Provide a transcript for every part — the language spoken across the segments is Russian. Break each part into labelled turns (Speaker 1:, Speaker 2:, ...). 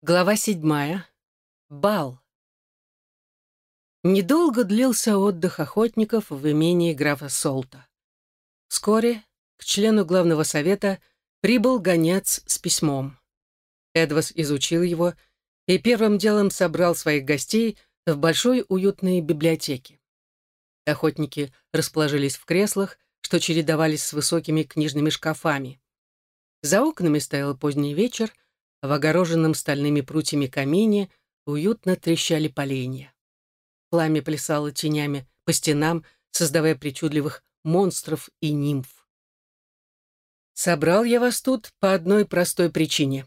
Speaker 1: Глава седьмая. Бал. Недолго длился отдых охотников в имении графа Солта. Вскоре к члену главного совета прибыл гонец с письмом. Эдвас изучил его и первым делом собрал своих гостей в большой уютной библиотеке. Охотники расположились в креслах, что чередовались с высокими книжными шкафами. За окнами стоял поздний вечер — в огороженном стальными прутьями камине уютно трещали поленья. Пламя плясало тенями по стенам, создавая причудливых монстров и нимф. Собрал я вас тут по одной простой причине.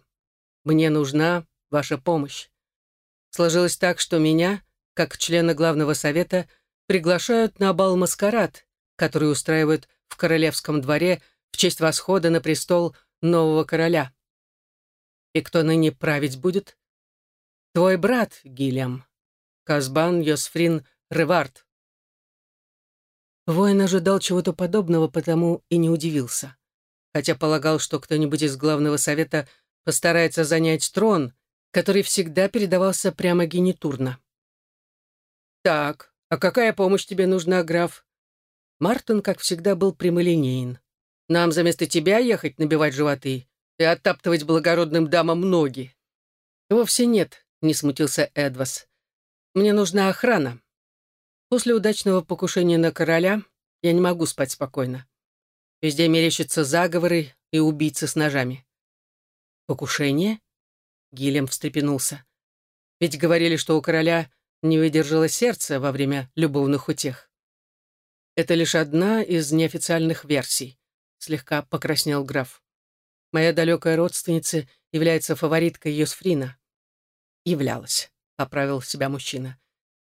Speaker 1: Мне нужна ваша помощь. Сложилось так, что меня, как члена главного совета, приглашают на бал-маскарад, который устраивают в королевском дворе в честь восхода на престол нового короля. И кто ныне править будет? Твой брат, Гильям. Казбан Йосфрин Ревард. Воин ожидал чего-то подобного, потому и не удивился. Хотя полагал, что кто-нибудь из главного совета постарается занять трон, который всегда передавался прямо генитурно. «Так, а какая помощь тебе нужна, граф?» Мартин, как всегда, был прямолинеен. «Нам за место тебя ехать набивать животы? И оттаптывать благородным дамам ноги. Вовсе нет, не смутился Эдвас. Мне нужна охрана. После удачного покушения на короля я не могу спать спокойно. Везде мерещатся заговоры и убийцы с ножами. Покушение? Гилем встрепенулся. Ведь говорили, что у короля не выдержало сердце во время любовных утех. Это лишь одна из неофициальных версий, слегка покраснел граф. Моя далекая родственница является фавориткой Йосфрина. Являлась, поправил себя мужчина.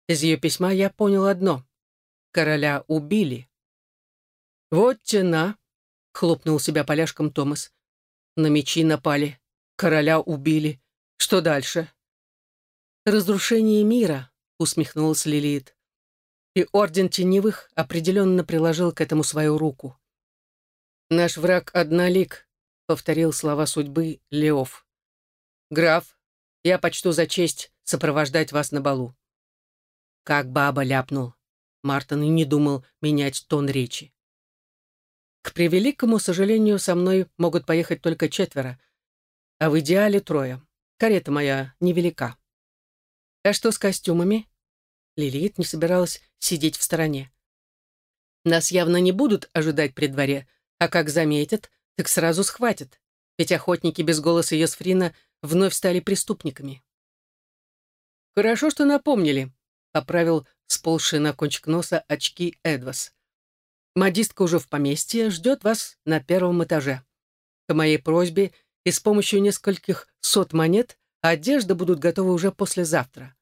Speaker 1: Из ее письма я понял одно. Короля убили. Вот тена, хлопнул себя поляшком Томас. На мечи напали. Короля убили. Что дальше? Разрушение мира, усмехнулась Лилит. И Орден Теневых определенно приложил к этому свою руку. Наш враг однолик, повторил слова судьбы Леов. «Граф, я почту за честь сопровождать вас на балу». Как баба ляпнул. Мартин и не думал менять тон речи. К превеликому сожалению, со мной могут поехать только четверо, а в идеале трое. Карета моя невелика. А что с костюмами? Лилит не собиралась сидеть в стороне. Нас явно не будут ожидать при дворе, а как заметят, так сразу схватят, ведь охотники без голоса Йосфрина вновь стали преступниками. «Хорошо, что напомнили», — поправил сползший на кончик носа очки Эдвас. «Модистка уже в поместье, ждет вас на первом этаже. По моей просьбе и с помощью нескольких сот монет одежда будут готовы уже послезавтра.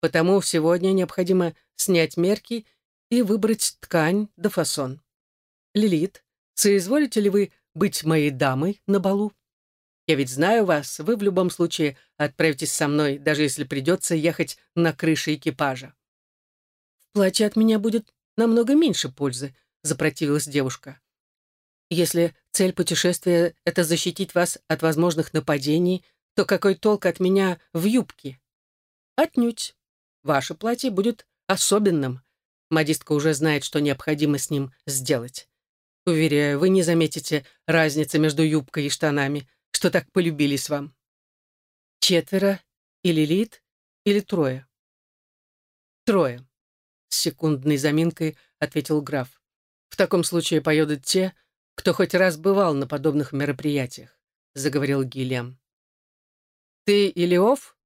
Speaker 1: Потому сегодня необходимо снять мерки и выбрать ткань да фасон. Лилит, соизволите ли вы быть моей дамой на балу? Я ведь знаю вас, вы в любом случае отправитесь со мной, даже если придется ехать на крыше экипажа. В платье от меня будет намного меньше пользы, запротивилась девушка. Если цель путешествия — это защитить вас от возможных нападений, то какой толк от меня в юбке? Отнюдь. Ваше платье будет особенным. Модистка уже знает, что необходимо с ним сделать. Уверяю, вы не заметите разницы между юбкой и штанами, что так полюбились вам. Четверо или Лилит, или трое? Трое. С секундной заминкой ответил граф. В таком случае поедут те, кто хоть раз бывал на подобных мероприятиях, заговорил Гильям. Ты Илиов?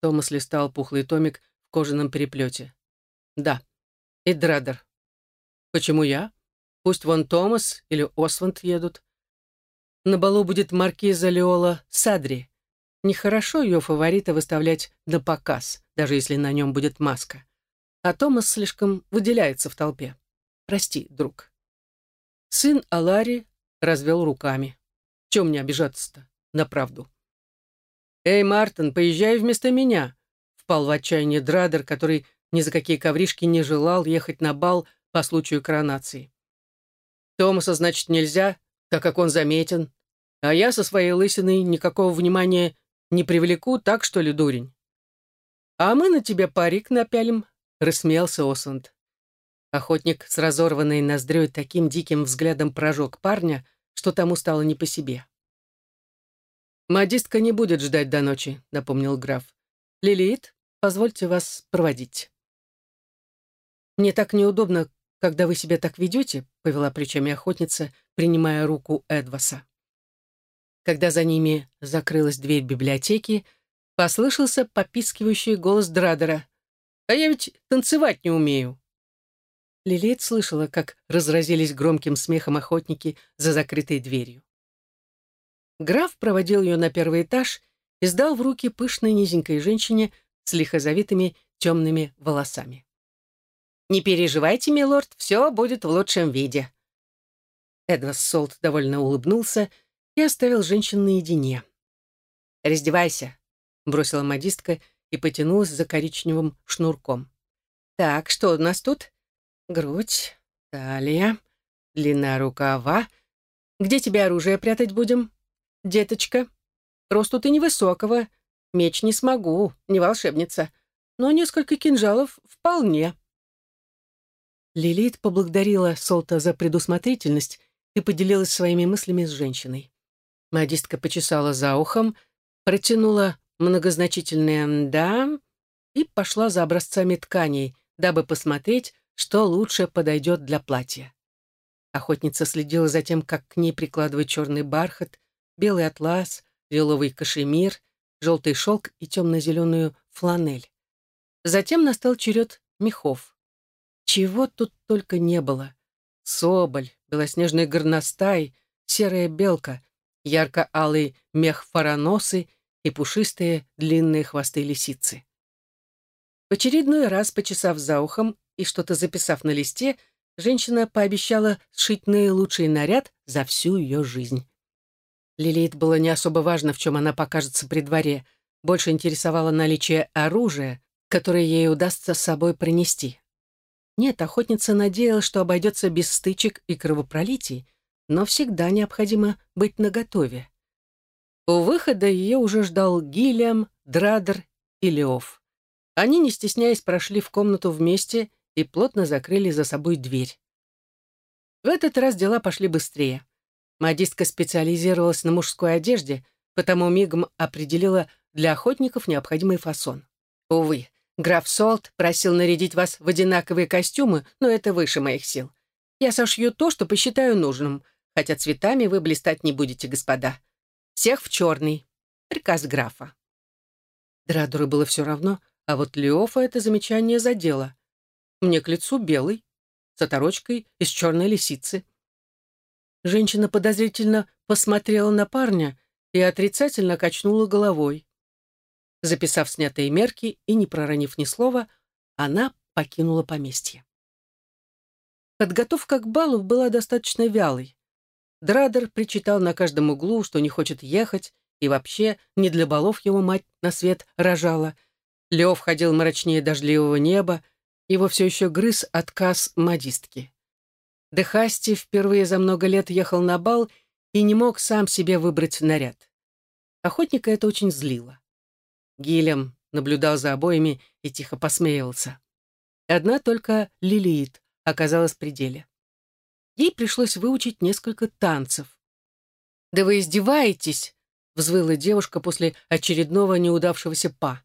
Speaker 1: Томас листал пухлый томик в кожаном переплете. Да. И Драдер. Почему я? Пусть вон Томас или Осванд едут. На балу будет маркиза Леола Садри. Нехорошо ее фаворита выставлять на показ, даже если на нем будет маска. А Томас слишком выделяется в толпе. Прости, друг. Сын Алари развел руками. Чем мне обижаться-то? На правду. «Эй, Мартин, поезжай вместо меня!» Впал в отчаяние Драдер, который ни за какие ковришки не желал ехать на бал по случаю коронации. Томаса, значит, нельзя, так как он заметен. А я со своей лысиной никакого внимания Не привлеку, так что ли, дурень? А мы на тебя парик напялим, рассмеялся Осанд. Охотник с разорванной ноздрёй таким диким взглядом прожег парня, что тому стало не по себе. «Модистка не будет ждать до ночи», — напомнил граф. «Лилит, позвольте вас проводить». «Мне так неудобно, когда вы себя так ведете», — повела плечами охотница, принимая руку Эдваса. Когда за ними закрылась дверь библиотеки, послышался попискивающий голос Драдера. «А я ведь танцевать не умею». Лилит слышала, как разразились громким смехом охотники за закрытой дверью. Граф проводил ее на первый этаж и сдал в руки пышной низенькой женщине с лихозавитыми темными волосами. «Не переживайте, милорд, все будет в лучшем виде». Эдвас Солт довольно улыбнулся и оставил женщин наедине. «Раздевайся», — бросила модистка и потянулась за коричневым шнурком. «Так, что у нас тут?» грудь, талия, длина рукава. Где тебе оружие прятать будем? Деточка, росту ты невысокого, меч не смогу, не волшебница, но несколько кинжалов вполне. Лилит поблагодарила Солта за предусмотрительность и поделилась своими мыслями с женщиной. Модистка почесала за ухом, протянула многозначительное «да» и пошла за образцами тканей, дабы посмотреть, что лучше подойдет для платья. Охотница следила за тем, как к ней прикладывают черный бархат, белый атлас, лиловый кашемир, желтый шелк и темно-зеленую фланель. Затем настал черед мехов. Чего тут только не было. Соболь, белоснежный горностай, серая белка, ярко-алый мех фараносы и пушистые длинные хвосты лисицы. В очередной раз, почесав за ухом, и что-то записав на листе, женщина пообещала сшить наилучший наряд за всю ее жизнь. Лилит было не особо важно, в чем она покажется при дворе, больше интересовало наличие оружия, которое ей удастся с собой принести. Нет, охотница надеялась, что обойдется без стычек и кровопролитий, но всегда необходимо быть наготове. У выхода ее уже ждал Гильям, Драдер и Леоф. Они, не стесняясь, прошли в комнату вместе и плотно закрыли за собой дверь. В этот раз дела пошли быстрее. Модистка специализировалась на мужской одежде, потому мигом определила для охотников необходимый фасон. Увы, граф Солт просил нарядить вас в одинаковые костюмы, но это выше моих сил. Я сошью то, что посчитаю нужным, хотя цветами вы блистать не будете, господа. Всех в черный. Приказ графа. Драдуру было все равно, а вот Леофа это замечание задело. Мне к лицу белый, с оторочкой из черной лисицы. Женщина подозрительно посмотрела на парня и отрицательно качнула головой. Записав снятые мерки и не проронив ни слова, она покинула поместье. Подготовка к балу была достаточно вялой. Драдер причитал на каждом углу, что не хочет ехать, и вообще не для балов его мать на свет рожала. Лев ходил мрачнее дождливого неба, его все еще грыз отказ модистки. Дехасти впервые за много лет ехал на бал и не мог сам себе выбрать наряд. Охотника это очень злило. Гилем наблюдал за обоими и тихо посмеивался. Одна только Лилиит оказалась в пределе. Ей пришлось выучить несколько танцев. «Да вы издеваетесь!» — взвыла девушка после очередного неудавшегося па.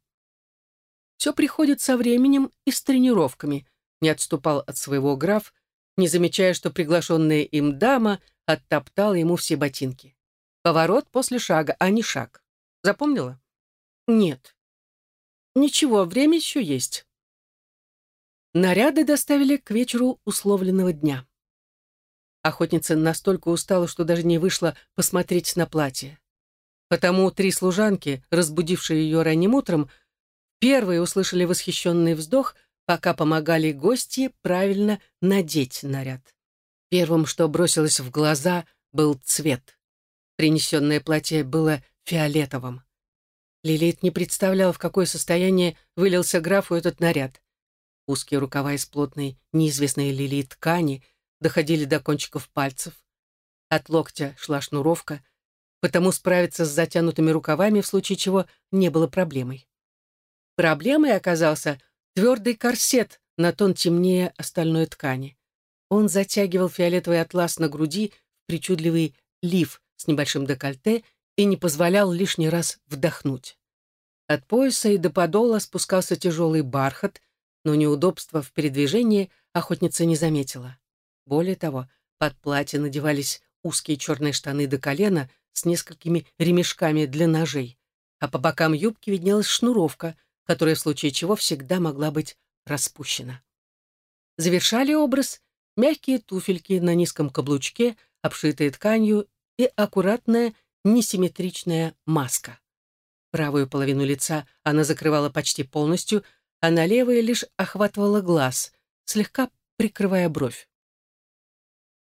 Speaker 1: Все приходит со временем и с тренировками, не отступал от своего граф, не замечая, что приглашенная им дама оттоптала ему все ботинки. Поворот после шага, а не шаг. Запомнила? Нет. Ничего, время еще есть. Наряды доставили к вечеру условленного дня. Охотница настолько устала, что даже не вышла посмотреть на платье. Потому три служанки, разбудившие ее ранним утром, Первые услышали восхищенный вздох, пока помогали гости правильно надеть наряд. Первым, что бросилось в глаза, был цвет. Принесенное платье было фиолетовым. Лилит не представляла, в какое состояние вылился графу этот наряд. Узкие рукава из плотной, неизвестной Лили ткани доходили до кончиков пальцев. От локтя шла шнуровка. потому справиться с затянутыми рукавами в случае чего не было проблемой. Проблемой оказался твердый корсет на тон темнее остальной ткани. Он затягивал фиолетовый атлас на груди в причудливый лиф с небольшим декольте и не позволял лишний раз вдохнуть. От пояса и до подола спускался тяжелый бархат, но неудобства в передвижении охотница не заметила. Более того, под платье надевались узкие черные штаны до колена с несколькими ремешками для ножей, а по бокам юбки виднелась шнуровка, которая в случае чего всегда могла быть распущена. Завершали образ мягкие туфельки на низком каблучке, обшитые тканью, и аккуратная, несимметричная маска. Правую половину лица она закрывала почти полностью, а на левой лишь охватывала глаз, слегка прикрывая бровь.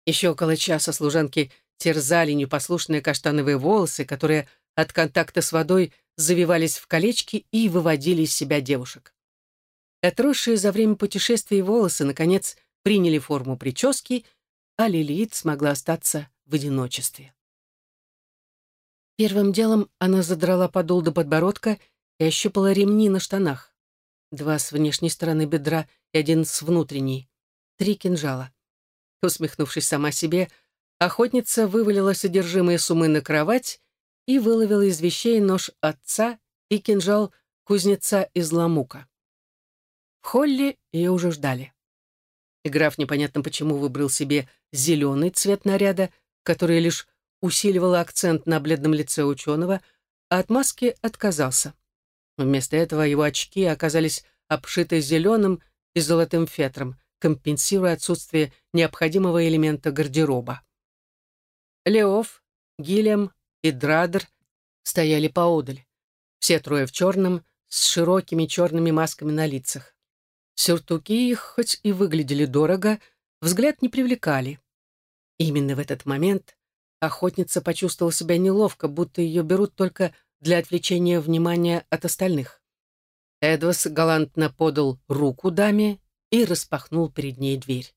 Speaker 1: Еще около часа служанки терзали непослушные каштановые волосы, которые от контакта с водой завивались в колечки и выводили из себя девушек. Отросшие за время путешествий волосы, наконец, приняли форму прически, а Лилит смогла остаться в одиночестве. Первым делом она задрала подол до подбородка и ощупала ремни на штанах. Два с внешней стороны бедра и один с внутренней. Три кинжала. Усмехнувшись сама себе, охотница вывалила содержимое суммы на кровать и выловила из вещей нож отца и кинжал кузнеца из ламука. В холле ее уже ждали. И граф непонятно почему выбрал себе зеленый цвет наряда, который лишь усиливал акцент на бледном лице ученого, а от маски отказался. Вместо этого его очки оказались обшиты зеленым и золотым фетром, компенсируя отсутствие необходимого элемента гардероба. Леоф, Гилем и Драдер стояли поодаль. Все трое в черном, с широкими черными масками на лицах. Сюртуки их, хоть и выглядели дорого, взгляд не привлекали. Именно в этот момент охотница почувствовала себя неловко, будто ее берут только для отвлечения внимания от остальных. Эдвас галантно подал руку даме и распахнул перед ней дверь.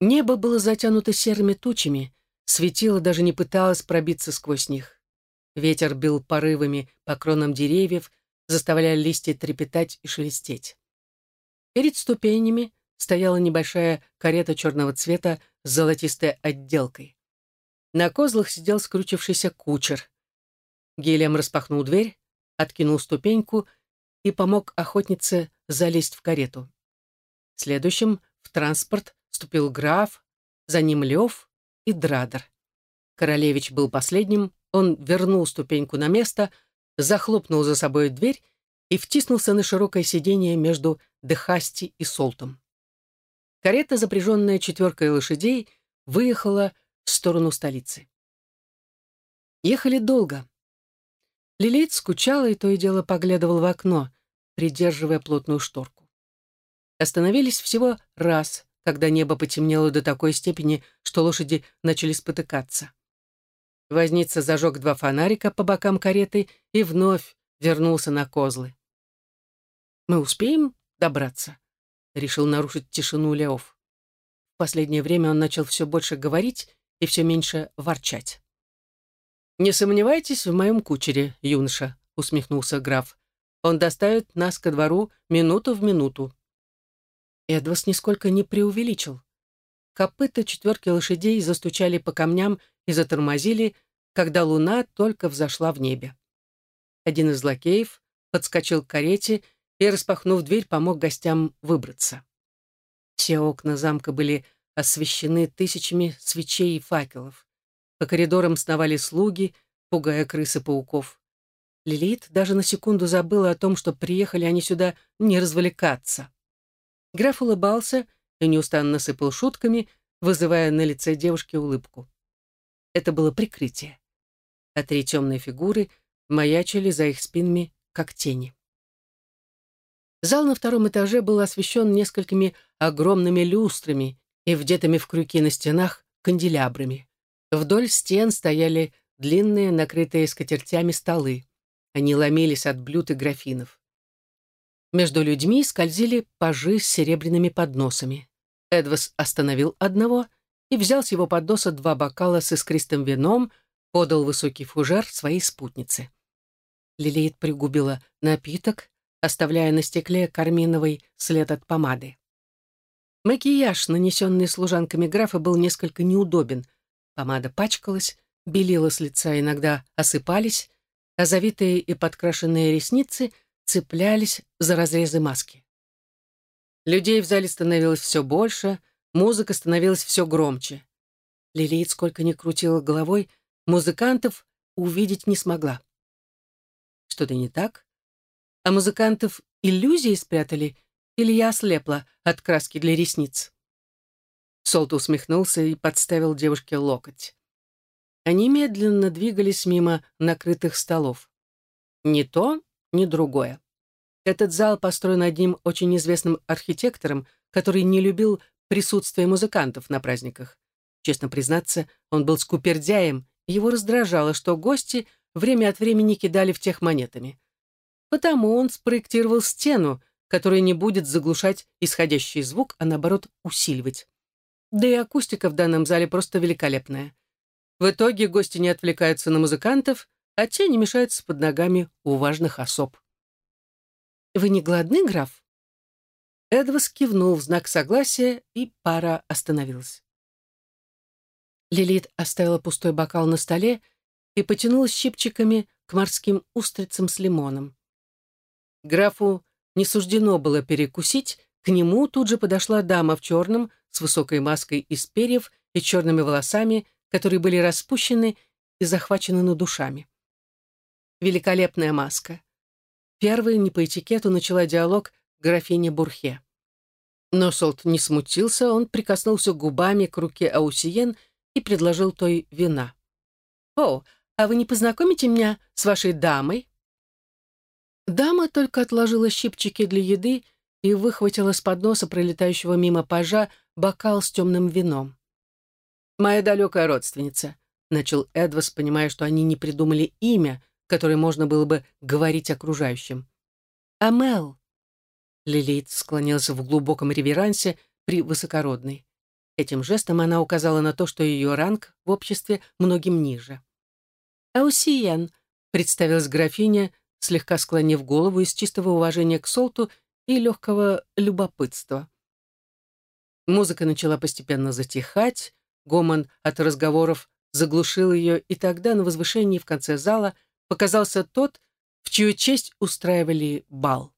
Speaker 1: Небо было затянуто серыми тучами, светило даже не пыталось пробиться сквозь них. Ветер бил порывами по кронам деревьев, заставляя листья трепетать и шелестеть. Перед ступенями стояла небольшая карета черного цвета с золотистой отделкой. На козлах сидел скручившийся кучер. Гелием распахнул дверь, откинул ступеньку и помог охотнице залезть в карету. Следующим в транспорт вступил граф, за ним Лев и Драдер. Королевич был последним, он вернул ступеньку на место, захлопнул за собой дверь и втиснулся на широкое сиденье между Дехасти и Солтом. Карета, запряженная четверкой лошадей, выехала в сторону столицы. Ехали долго. Лилит скучала и то и дело поглядывал в окно, придерживая плотную шторку. Остановились всего раз, когда небо потемнело до такой степени, что лошади начали спотыкаться. Возница зажег два фонарика по бокам кареты и вновь вернулся на козлы. «Мы успеем добраться?» — решил нарушить тишину Леов. В последнее время он начал все больше говорить и все меньше ворчать. «Не сомневайтесь в моем кучере, юноша», — усмехнулся граф. «Он доставит нас ко двору минуту в минуту». Эдвас нисколько не преувеличил. Копыта четверки лошадей застучали по камням и затормозили, когда луна только взошла в небе. Один из лакеев подскочил к карете и, распахнув дверь, помог гостям выбраться. Все окна замка были освещены тысячами свечей и факелов. По коридорам сновали слуги, пугая крысы пауков. Лилит даже на секунду забыла о том, что приехали они сюда не развлекаться. Граф улыбался и неустанно сыпал шутками, вызывая на лице девушки улыбку. Это было прикрытие. А три темные фигуры маячили за их спинами, как тени. Зал на втором этаже был освещен несколькими огромными люстрами и вдетыми в крюки на стенах канделябрами. Вдоль стен стояли длинные, накрытые скатертями столы. Они ломились от блюд и графинов. Между людьми скользили пажи с серебряными подносами. Эдвас остановил одного и взял с его подноса два бокала с искристым вином, подал высокий фужер своей спутнице. Лилит пригубила напиток, оставляя на стекле карминовый след от помады. Макияж, нанесенный служанками графа, был несколько неудобен. Помада пачкалась, белила с лица иногда осыпались, а завитые и подкрашенные ресницы цеплялись за разрезы маски. Людей в зале становилось все больше, музыка становилась все громче. Лилит, сколько ни крутила головой, музыкантов увидеть не смогла. Что-то не так? А музыкантов иллюзии спрятали, или я ослепла от краски для ресниц? Солт усмехнулся и подставил девушке локоть. Они медленно двигались мимо накрытых столов. Ни то, ни другое. Этот зал построен одним очень известным архитектором, который не любил присутствие музыкантов на праздниках. Честно признаться, он был скупердяем, его раздражало, что гости время от времени кидали в тех монетами. Потому он спроектировал стену, которая не будет заглушать исходящий звук, а наоборот усиливать. Да и акустика в данном зале просто великолепная. В итоге гости не отвлекаются на музыкантов, а те не мешаются под ногами у важных особ. «Вы не голодны, граф?» Эдвас кивнул в знак согласия, и пара остановилась. Лилит оставила пустой бокал на столе и потянулась щипчиками к морским устрицам с лимоном. Графу не суждено было перекусить, к нему тут же подошла дама в черном с высокой маской из перьев и черными волосами, которые были распущены и захвачены над душами. Великолепная маска. Первой не по этикету начала диалог графиня Бурхе. Но Солт не смутился, он прикоснулся губами к руке Аусиен и предложил той вина. «О, а вы не познакомите меня с вашей дамой?» Дама только отложила щипчики для еды и выхватила с подноса пролетающего мимо пажа бокал с темным вином. «Моя далекая родственница», — начал Эдвас, понимая, что они не придумали имя, которой можно было бы говорить окружающим. «Амел!» Лилит склонилась в глубоком реверансе при высокородной. Этим жестом она указала на то, что ее ранг в обществе многим ниже. «Аусиен», — представилась графиня, слегка склонив голову из чистого уважения к Солту и легкого любопытства. Музыка начала постепенно затихать, гомон от разговоров заглушил ее, и тогда на возвышении в конце зала — показался тот, в чью честь устраивали бал.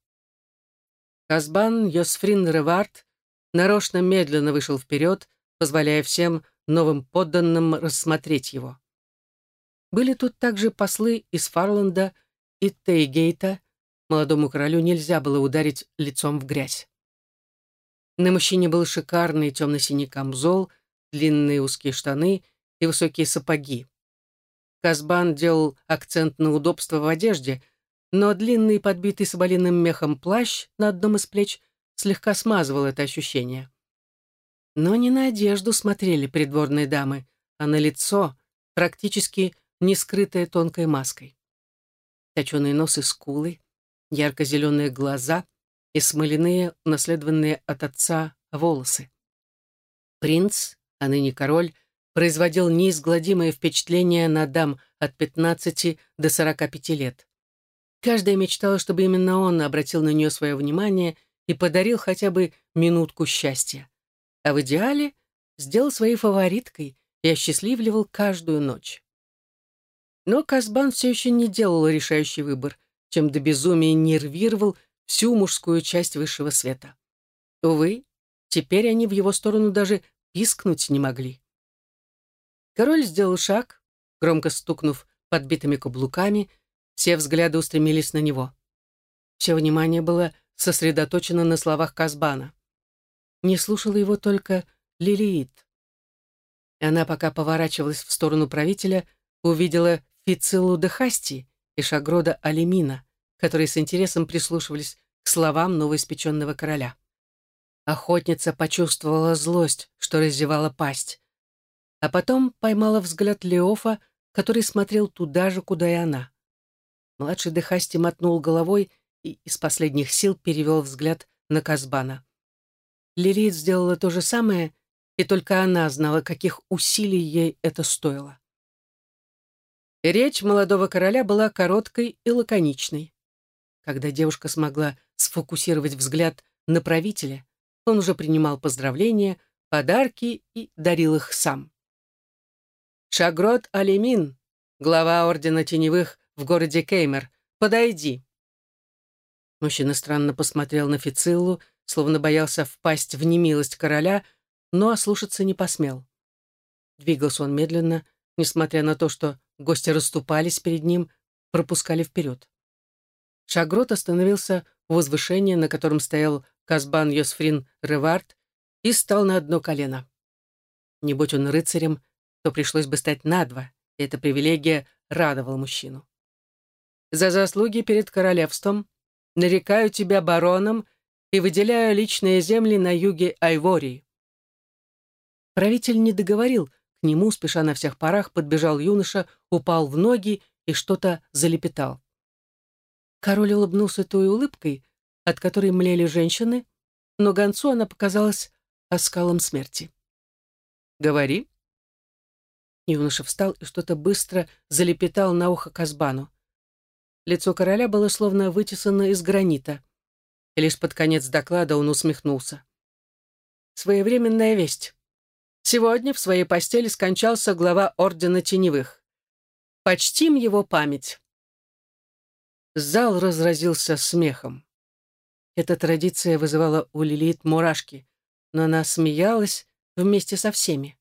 Speaker 1: Казбан Йосфрин Ревард нарочно медленно вышел вперед, позволяя всем новым подданным рассмотреть его. Были тут также послы из Фарланда и Тейгейта. Молодому королю нельзя было ударить лицом в грязь. На мужчине был шикарный темно-синий камзол, длинные узкие штаны и высокие сапоги. Казбан делал акцент на удобство в одежде, но длинный подбитый соболиным мехом плащ на одном из плеч слегка смазывал это ощущение. Но не на одежду смотрели придворные дамы, а на лицо, практически не скрытое тонкой маской. Точеные нос и скулы, ярко-зеленые глаза и смоляные, унаследованные от отца, волосы. Принц, а ныне король, производил неизгладимое впечатление на дам от 15 до 45 лет. Каждая мечтала, чтобы именно он обратил на нее свое внимание и подарил хотя бы минутку счастья. А в идеале сделал своей фавориткой и осчастливливал каждую ночь. Но Казбан все еще не делал решающий выбор, чем до безумия нервировал всю мужскую часть высшего света. Увы, теперь они в его сторону даже пискнуть не могли. Король сделал шаг, громко стукнув подбитыми каблуками, все взгляды устремились на него. Все внимание было сосредоточено на словах Казбана. Не слушала его только Лилиит. Она, пока поворачивалась в сторону правителя, увидела Фицилу де Хасти и Шагрода Алимина, которые с интересом прислушивались к словам новоиспеченного короля. Охотница почувствовала злость, что раздевала пасть а потом поймала взгляд Леофа, который смотрел туда же, куда и она. Младший Дехасти мотнул головой и из последних сил перевел взгляд на Казбана. Лилит сделала то же самое, и только она знала, каких усилий ей это стоило. Речь молодого короля была короткой и лаконичной. Когда девушка смогла сфокусировать взгляд на правителя, он уже принимал поздравления, подарки и дарил их сам. «Шагрот Алимин, глава Ордена Теневых в городе Кеймер, подойди!» Мужчина странно посмотрел на Фициллу, словно боялся впасть в немилость короля, но ослушаться не посмел. Двигался он медленно, несмотря на то, что гости расступались перед ним, пропускали вперед. Шагрот остановился у возвышения, на котором стоял Казбан Йосфрин Ревард, и стал на одно колено. Не будь он рыцарем, то пришлось бы стать на два, и эта привилегия радовала мужчину. «За заслуги перед королевством нарекаю тебя бароном и выделяю личные земли на юге Айвории». Правитель не договорил, к нему, спеша на всех парах, подбежал юноша, упал в ноги и что-то залепетал. Король улыбнулся той улыбкой, от которой млели женщины, но гонцу она показалась оскалом смерти. «Говори». Юноша встал и что-то быстро залепетал на ухо Казбану. Лицо короля было словно вытесано из гранита. И лишь под конец доклада он усмехнулся. «Своевременная весть. Сегодня в своей постели скончался глава Ордена Теневых. Почтим его память. Зал разразился смехом. Эта традиция вызывала у Лилит мурашки, но она смеялась вместе со всеми.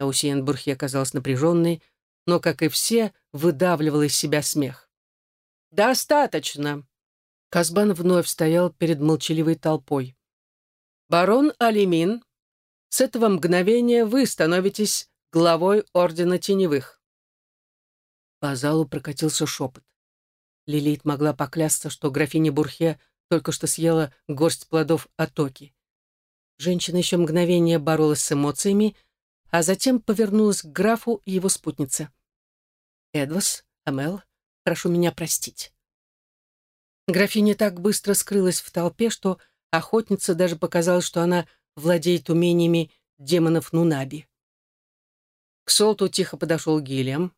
Speaker 1: Аусиен Бурхи оказалась напряженной, но, как и все, выдавливала из себя смех. «Достаточно!» Казбан вновь стоял перед молчаливой толпой. «Барон Алимин с этого мгновения вы становитесь главой Ордена Теневых. По залу прокатился шепот. Лилит могла поклясться, что графиня Бурхе только что съела горсть плодов Атоки. Женщина еще мгновение боролась с эмоциями, а затем повернулась к графу и его спутнице. «Эдвас, Амел, прошу меня простить». Графиня так быстро скрылась в толпе, что охотница даже показалось, что она владеет умениями демонов Нунаби. К Солту тихо подошел Гильям.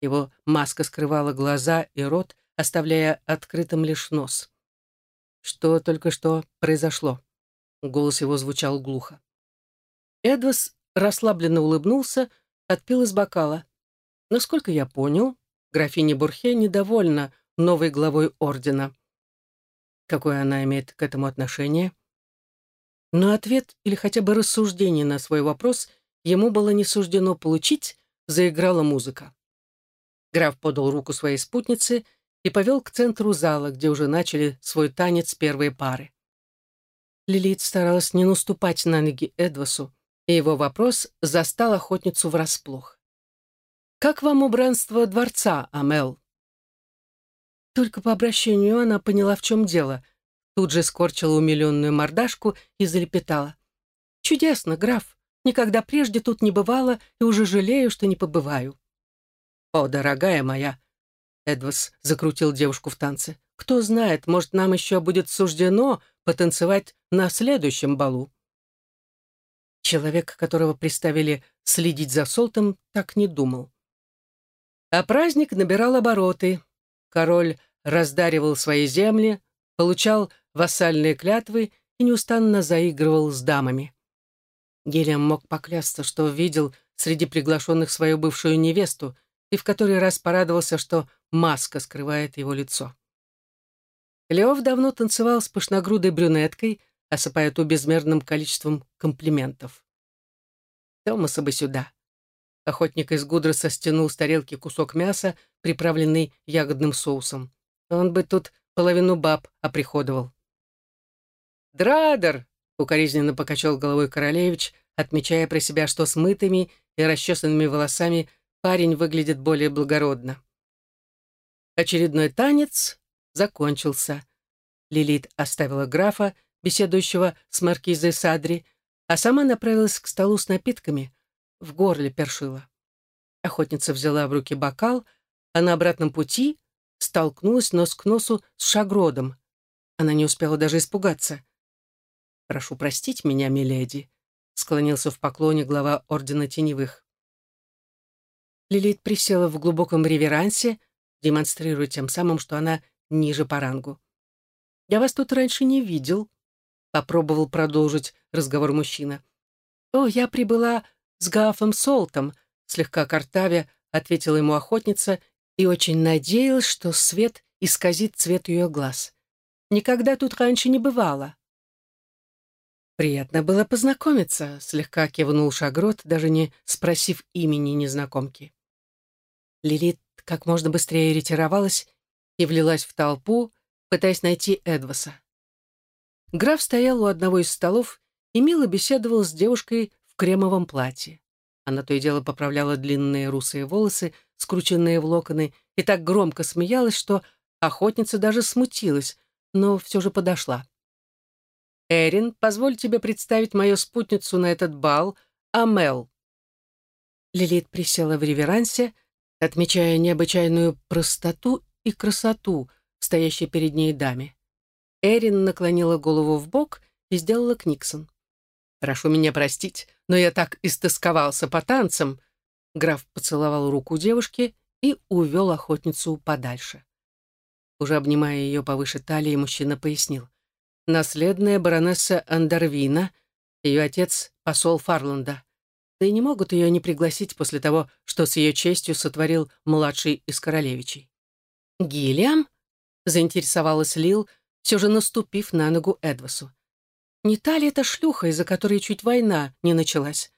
Speaker 1: Его маска скрывала глаза и рот, оставляя открытым лишь нос. Что только что произошло? Голос его звучал глухо. Эдвас расслабленно улыбнулся, отпил из бокала. Насколько я понял, графиня Бурхе недовольна новой главой ордена. Какое она имеет к этому отношение? Но ответ или хотя бы рассуждение на свой вопрос ему было не суждено получить, заиграла музыка. Граф подал руку своей спутнице и повел к центру зала, где уже начали свой танец первые пары. Лилит старалась не наступать на ноги Эдвасу, и его вопрос застал охотницу врасплох. «Как вам убранство дворца, Амел?» Только по обращению она поняла, в чем дело — Тут же скорчила умиленную мордашку и залепетала. «Чудесно, граф. Никогда прежде тут не бывало, и уже жалею, что не побываю». «О, дорогая моя!» Эдвас закрутил девушку в танце. «Кто знает, может, нам еще будет суждено потанцевать на следующем балу». Человек, которого приставили следить за Солтом, так не думал. А праздник набирал обороты. Король раздаривал свои земли, получал вассальные клятвы и неустанно заигрывал с дамами. Гелиам мог поклясться, что видел среди приглашенных свою бывшую невесту и в который раз порадовался, что маска скрывает его лицо. Леов давно танцевал с пышногрудой брюнеткой, осыпая ту безмерным количеством комплиментов. Томаса бы сюда. Охотник из Гудроса стянул с тарелки кусок мяса, приправленный ягодным соусом. Он бы тут половину баб оприходовал. «Драдер!» — укоризненно покачал головой королевич, отмечая про себя, что с мытыми и расчесанными волосами парень выглядит более благородно. Очередной танец закончился. Лилит оставила графа, беседующего с маркизой Садри, а сама направилась к столу с напитками, в горле першила. Охотница взяла в руки бокал, а на обратном пути столкнулась нос к носу с Шагродом. Она не успела даже испугаться. «Прошу простить меня, миледи», — склонился в поклоне глава Ордена Теневых. Лилит присела в глубоком реверансе, демонстрируя тем самым, что она ниже по рангу. «Я вас тут раньше не видел», — попробовал продолжить разговор мужчина. «О, я прибыла с Гафом Солтом», — слегка картавя ответила ему охотница и очень надеялась, что свет исказит цвет ее глаз. «Никогда тут раньше не бывало». «Приятно было познакомиться», — слегка кивнул Шагрот, даже не спросив имени незнакомки. Лилит как можно быстрее ретировалась и влилась в толпу, пытаясь найти Эдваса. Граф стоял у одного из столов и мило беседовал с девушкой в кремовом платье. Она то и дело поправляла длинные русые волосы, скрученные в локоны, и так громко смеялась, что охотница даже смутилась, но все же подошла. «Эрин, позволь тебе представить мою спутницу на этот бал, Амел». Лилит присела в реверансе, отмечая необычайную простоту и красоту стоящей перед ней даме. Эрин наклонила голову в бок и сделала книксон. «Прошу меня простить, но я так истосковался по танцам». Граф поцеловал руку девушки и увел охотницу подальше. Уже обнимая ее повыше талии, мужчина пояснил. «Наследная баронесса Андервина, ее отец — посол Фарланда. Да и не могут ее не пригласить после того, что с ее честью сотворил младший из королевичей». «Гиллиам?» — заинтересовалась Лил, все же наступив на ногу Эдвасу. Не та ли эта шлюха, из-за которой чуть война не началась?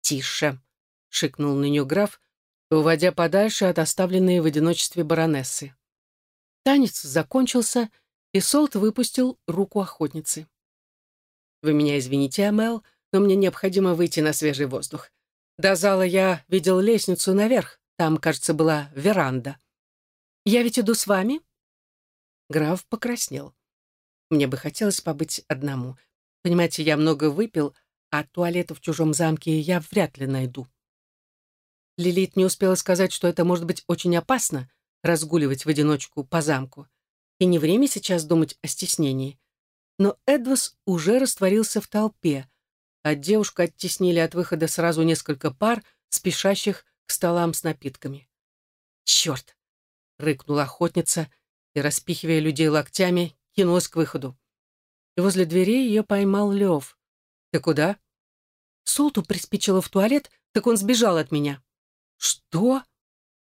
Speaker 1: «Тише!» — шикнул на нее граф, уводя подальше от оставленной в одиночестве баронессы. Танец закончился, и Солт выпустил руку охотницы. «Вы меня извините, Амел, но мне необходимо выйти на свежий воздух. До зала я видел лестницу наверх, там, кажется, была веранда. Я ведь иду с вами?» Граф покраснел. «Мне бы хотелось побыть одному, Понимаете, я много выпил, а туалета в чужом замке я вряд ли найду. Лилит не успела сказать, что это может быть очень опасно разгуливать в одиночку по замку. И не время сейчас думать о стеснении. Но Эдвас уже растворился в толпе, а девушку оттеснили от выхода сразу несколько пар, спешащих к столам с напитками. «Черт!» — рыкнула охотница и, распихивая людей локтями, кинулась к выходу и возле двери ее поймал Лев. «Ты куда?» Солту приспичило в туалет, так он сбежал от меня. «Что?»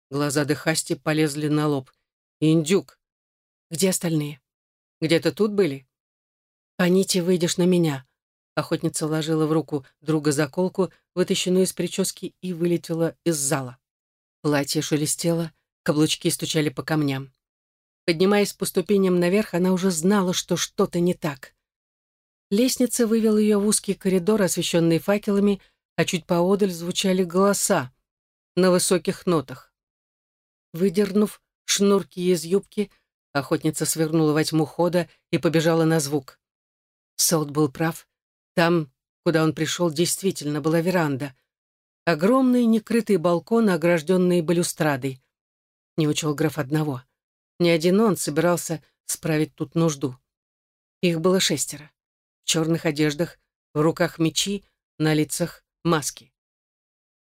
Speaker 1: Глаза Дехасти полезли на лоб. «Индюк!» «Где остальные?» «Где-то тут были?» «По нити выйдешь на меня». Охотница вложила в руку друга заколку, вытащенную из прически, и вылетела из зала. Платье шелестело, каблучки стучали по камням. Поднимаясь по ступеням наверх, она уже знала, что что-то не так. Лестница вывела ее в узкий коридор, освещенный факелами, а чуть поодаль звучали голоса на высоких нотах. Выдернув шнурки из юбки, охотница свернула во тьму хода и побежала на звук. Солт был прав. Там, куда он пришел, действительно была веранда. Огромный некрытый балкон, огражденный балюстрадой. Не учел граф одного — не один он собирался справить тут нужду. Их было шестеро. В черных одеждах, в руках мечи, на лицах маски.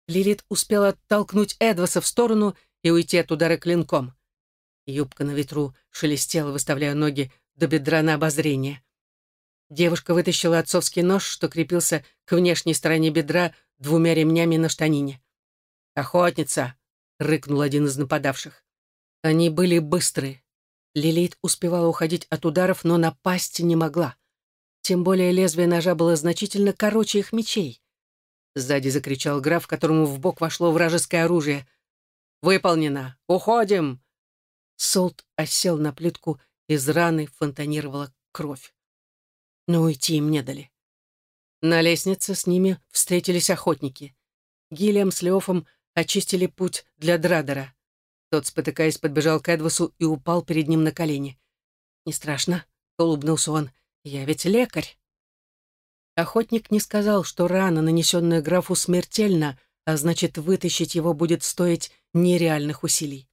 Speaker 1: Лилит успела оттолкнуть Эдваса в сторону и уйти от удара клинком. Юбка на ветру шелестела, выставляя ноги до бедра на обозрение. Девушка вытащила отцовский нож, что крепился к внешней стороне бедра двумя ремнями на штанине. «Охотница!» — рыкнул один из нападавших. Они были быстры. Лилит успевала уходить от ударов, но напасть не могла. Тем более лезвие ножа было значительно короче их мечей. Сзади закричал граф, которому в бок вошло вражеское оружие. «Выполнено! Уходим!» Солт осел на плитку, из раны фонтанировала кровь. Но уйти им не дали. На лестнице с ними встретились охотники. Гильям с Леофом очистили путь для Драдера. Тот, спотыкаясь, подбежал к Эдвасу и упал перед ним на колени. «Не страшно», — улыбнулся он, — «я ведь лекарь». Охотник не сказал, что рана, нанесенная графу, смертельна, а значит, вытащить его будет стоить нереальных усилий.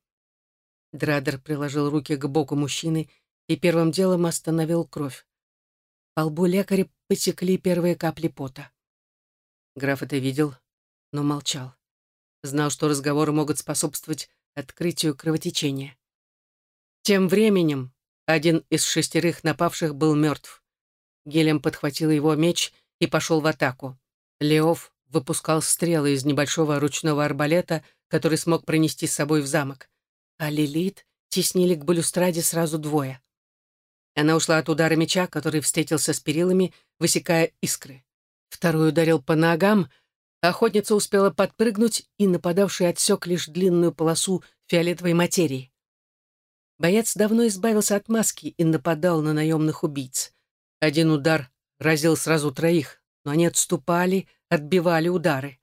Speaker 1: Драдер приложил руки к боку мужчины и первым делом остановил кровь. По лбу лекаря потекли первые капли пота. Граф это видел, но молчал. знал, что разговоры могут способствовать открытию кровотечения. Тем временем один из шестерых напавших был мертв. Гелем подхватил его меч и пошел в атаку. Леов выпускал стрелы из небольшого ручного арбалета, который смог пронести с собой в замок. А Лилит теснили к балюстраде сразу двое. Она ушла от удара меча, который встретился с перилами, высекая искры. Второй ударил по ногам, охотница успела подпрыгнуть, и нападавший отсек лишь длинную полосу фиолетовой материи. Боец давно избавился от маски и нападал на наемных убийц. Один удар разил сразу троих, но они отступали, отбивали удары.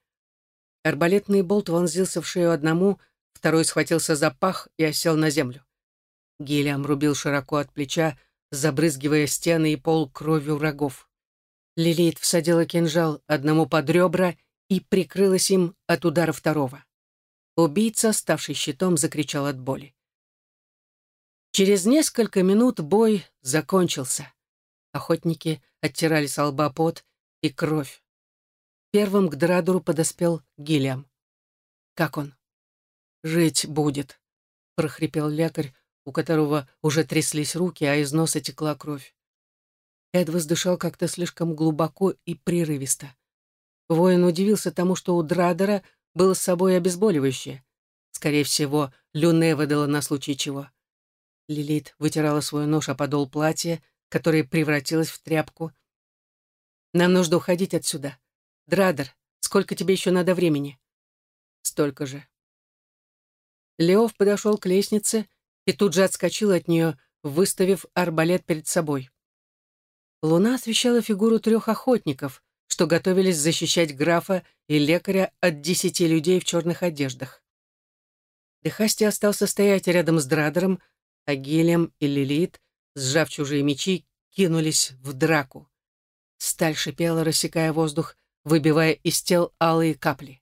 Speaker 1: Арбалетный болт вонзился в шею одному, второй схватился за пах и осел на землю. Гелиам рубил широко от плеча, забрызгивая стены и пол кровью врагов. Лилит всадила кинжал одному под ребра и прикрылась им от удара второго. Убийца, ставший щитом, закричал от боли. Через несколько минут бой закончился. Охотники оттирали с лба пот и кровь. Первым к Драдуру подоспел Гильям. «Как он?» «Жить будет», — прохрипел лекарь, у которого уже тряслись руки, а из носа текла кровь. Эдвас дышал как-то слишком глубоко и прерывисто. Воин удивился тому, что у Драдера было с собой обезболивающее. Скорее всего, Люне выдала на случай чего. Лилит вытирала свой нож о подол платья, которое превратилось в тряпку. «Нам нужно уходить отсюда. Драдер, сколько тебе еще надо времени?» «Столько же». Леов подошел к лестнице и тут же отскочил от нее, выставив арбалет перед собой. Луна освещала фигуру трех охотников, что готовились защищать графа и лекаря от десяти людей в черных одеждах. Дехасти остался стоять рядом с Драдером, а Гелем и Лилит, сжав чужие мечи, кинулись в драку. Сталь шипела, рассекая воздух, выбивая из тел алые капли.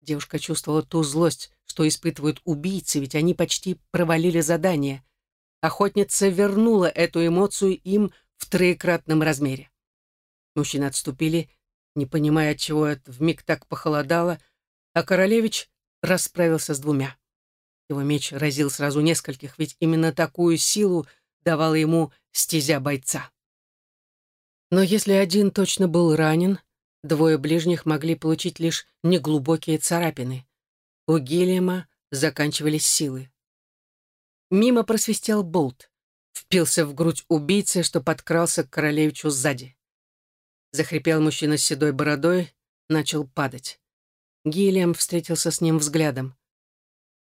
Speaker 1: Девушка чувствовала ту злость, что испытывают убийцы, ведь они почти провалили задание. Охотница вернула эту эмоцию им в троекратном размере. Мужчины отступили, не понимая, от чего это вмиг так похолодало, а королевич расправился с двумя. Его меч разил сразу нескольких, ведь именно такую силу давала ему стезя бойца. Но если один точно был ранен, двое ближних могли получить лишь неглубокие царапины. У Гелиема заканчивались силы. Мимо просвистел болт, впился в грудь убийцы, что подкрался к королевичу сзади. Захрипел мужчина с седой бородой, начал падать. Гелием встретился с ним взглядом.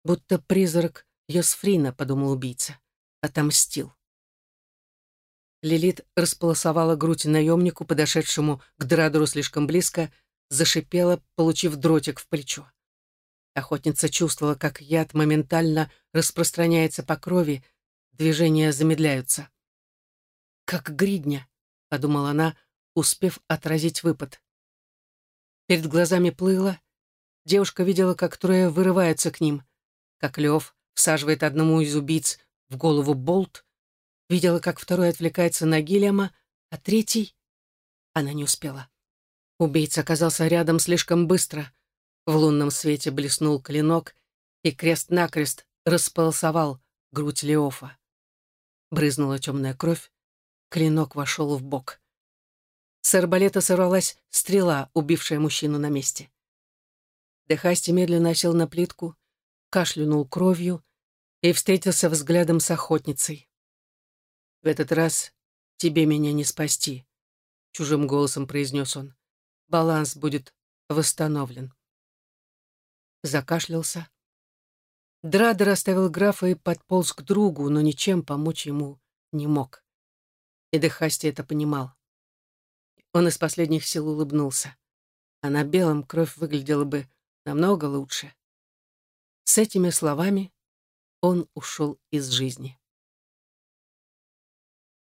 Speaker 1: Будто призрак Йосфрина, подумал убийца. Отомстил. Лилит располосовала грудь наемнику, подошедшему к Драдору слишком близко, зашипела, получив дротик в плечо. Охотница чувствовала, как яд моментально распространяется по крови, движения замедляются. «Как гридня», — подумала она, успев отразить выпад. Перед глазами плыло. Девушка видела, как трое вырываются к ним, как Лев всаживает одному из убийц в голову болт, видела, как второй отвлекается на Гильяма, а третий... Она не успела. Убийца оказался рядом слишком быстро. В лунном свете блеснул клинок, и крест-накрест располосовал грудь Леофа. Брызнула темная кровь, клинок вошел в бок. С арбалета сорвалась стрела, убившая мужчину на месте. Дехасти медленно сел на плитку, кашлянул кровью и встретился взглядом с охотницей. «В этот раз тебе меня не спасти», — чужим голосом произнес он. «Баланс будет восстановлен». Закашлялся. Драдер оставил графа и подполз к другу, но ничем помочь ему не мог. И Дехасти это понимал. Он из последних сил улыбнулся. А на белом кровь выглядела бы намного лучше. С этими словами он ушел из жизни.